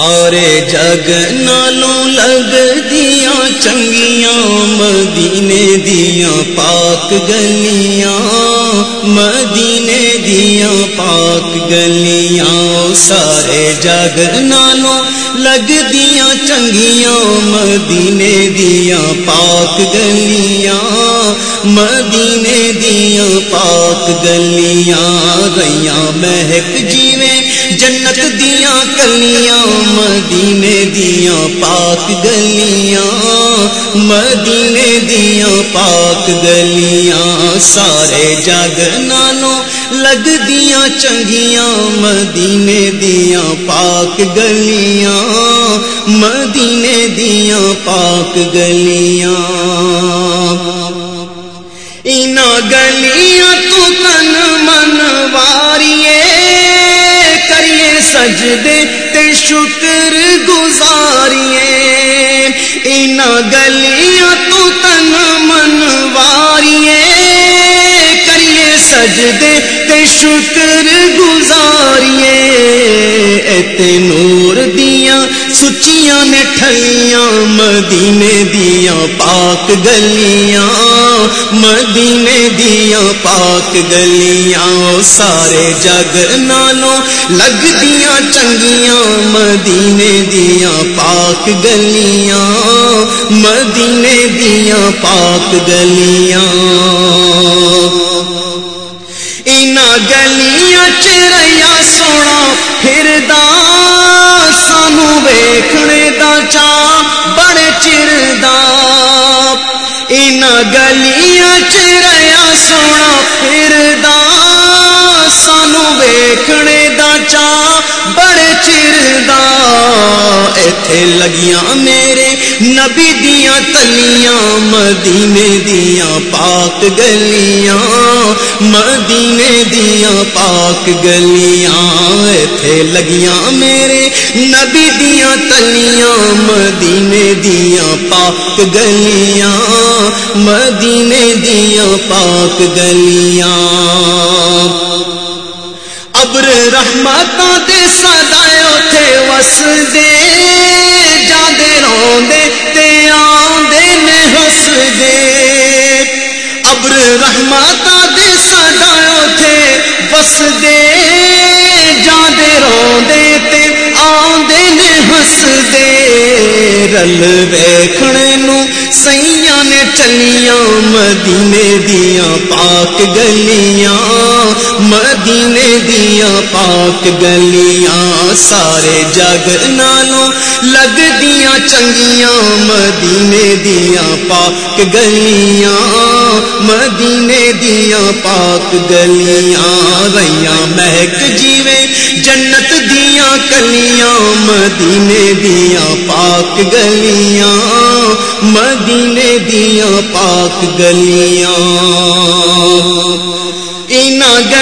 سارے جگ نالوں لگ دیا، چنگیاں، مدینے دیا، پاک گلیاں، مدینے دیا، پاک گلیاں، سارے جگ نالوں لگ دیا، چنگیاں، مدینے دیا، پاک گلیاں، مدینے دیا، پاک گلیاں گئیاں مہک جیویں جنت دیا کلیاں، مدینے دیا پاک گلیاں، مدینے دیا پاک گلیاں، سارے جگ نالوں لگ دیا چنگیاں، مدینے دیا پاک گلیاں، مدینے دیا پاک گلیاں۔ اینا گلیاں تو تن من سجدے تے شکر گزاریے اینا گلیاں تو تن من واریے کریے سجدے تے شکر گزاریے ایتے نور دیاں سچیاں نے ٹھلیاں مدینے دیا پاک گلیاں۔ مدینے دیا پاک گلیاں سارے جگ نالوں لگ دیا چنگیاں مدینے دیا پاک گلیاں، مدینے دیا پاک گلیاں۔ اینا گلیاں چریا سونا پھردا سانو ویکھنے دا چا بڑے چردا اینا گلیاں لگیاں میرے نبی دیاں تلیاں، مدینے دیاں پاک گلیاں، مدینے دیاں پاک گلیاں، ایتھے لگیاں میرے نبی دیاں تلیاں، مدینے دیاں پاک گلیاں، مدینے دیاں پاک گلیاں۔ ابر رحمتاں دے سدائے اوتھے وس دے جاندے روندے تے آندے نے ہس دے ابر رحمتاں دے سدائے اوتھے وس دے جاندے روندے تے آندے نے ہس دے رل ویکھنے نو سیاں نے چلیاں مدینے دیاں پاک گلیاں مدینے دیاں پاک گلیاں، سارے جگ نالوں لگ دیاں چنگیاں، مدینے دیاں پاک گلیاں، مدینے دیاں پاک گلیاں ریاں مہک جیویں جنت دیاں کلیاں، مدینے دیاں پاک گلیاں، مدینے دیاں پاک گلیاں۔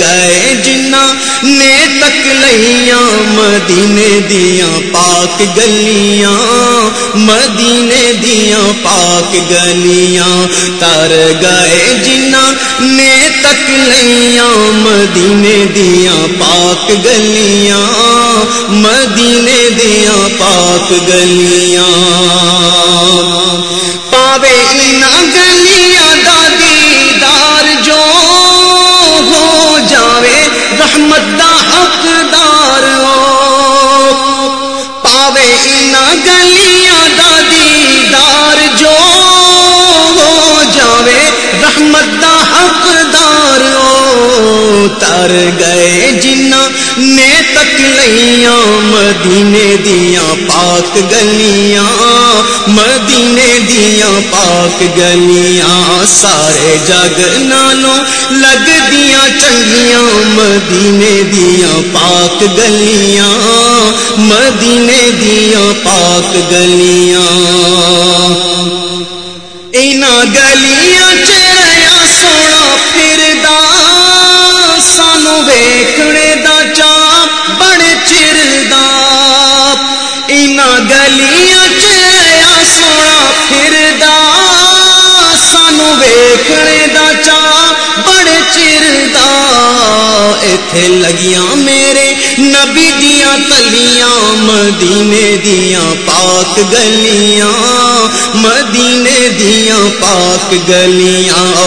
گئے جنہ نے تک لیاں مدینے دیاں پاک گلیاں، مدینے دیاں پاک گلیاں۔ تر گئے جنہ نے تک لیاں مدینے دیاں پاک گلیاں، مدینے دیاں پاک گلیاں۔ دا حقدار ہو۔ پاوے ان گلیاں دا دیدار جو ہو جاوے، رحمت دا حقدار ہو۔ تر گئے جن نے تک لیاں مدینے دیاں پاک گلیاں، مدینے دیاں پاک گلیاں، سارے جگ نالوں لگ دیاں چنگیاں، مدینے دیاں پاک گلیاں، مدینے دیاں پاک گلیاں۔ اینا گلیاں چریا اتے لگیاں میرے نبی دیاں تلیاں مدینے دیاں پاک گلیاں مدینے دیاں پاک گلیاں۔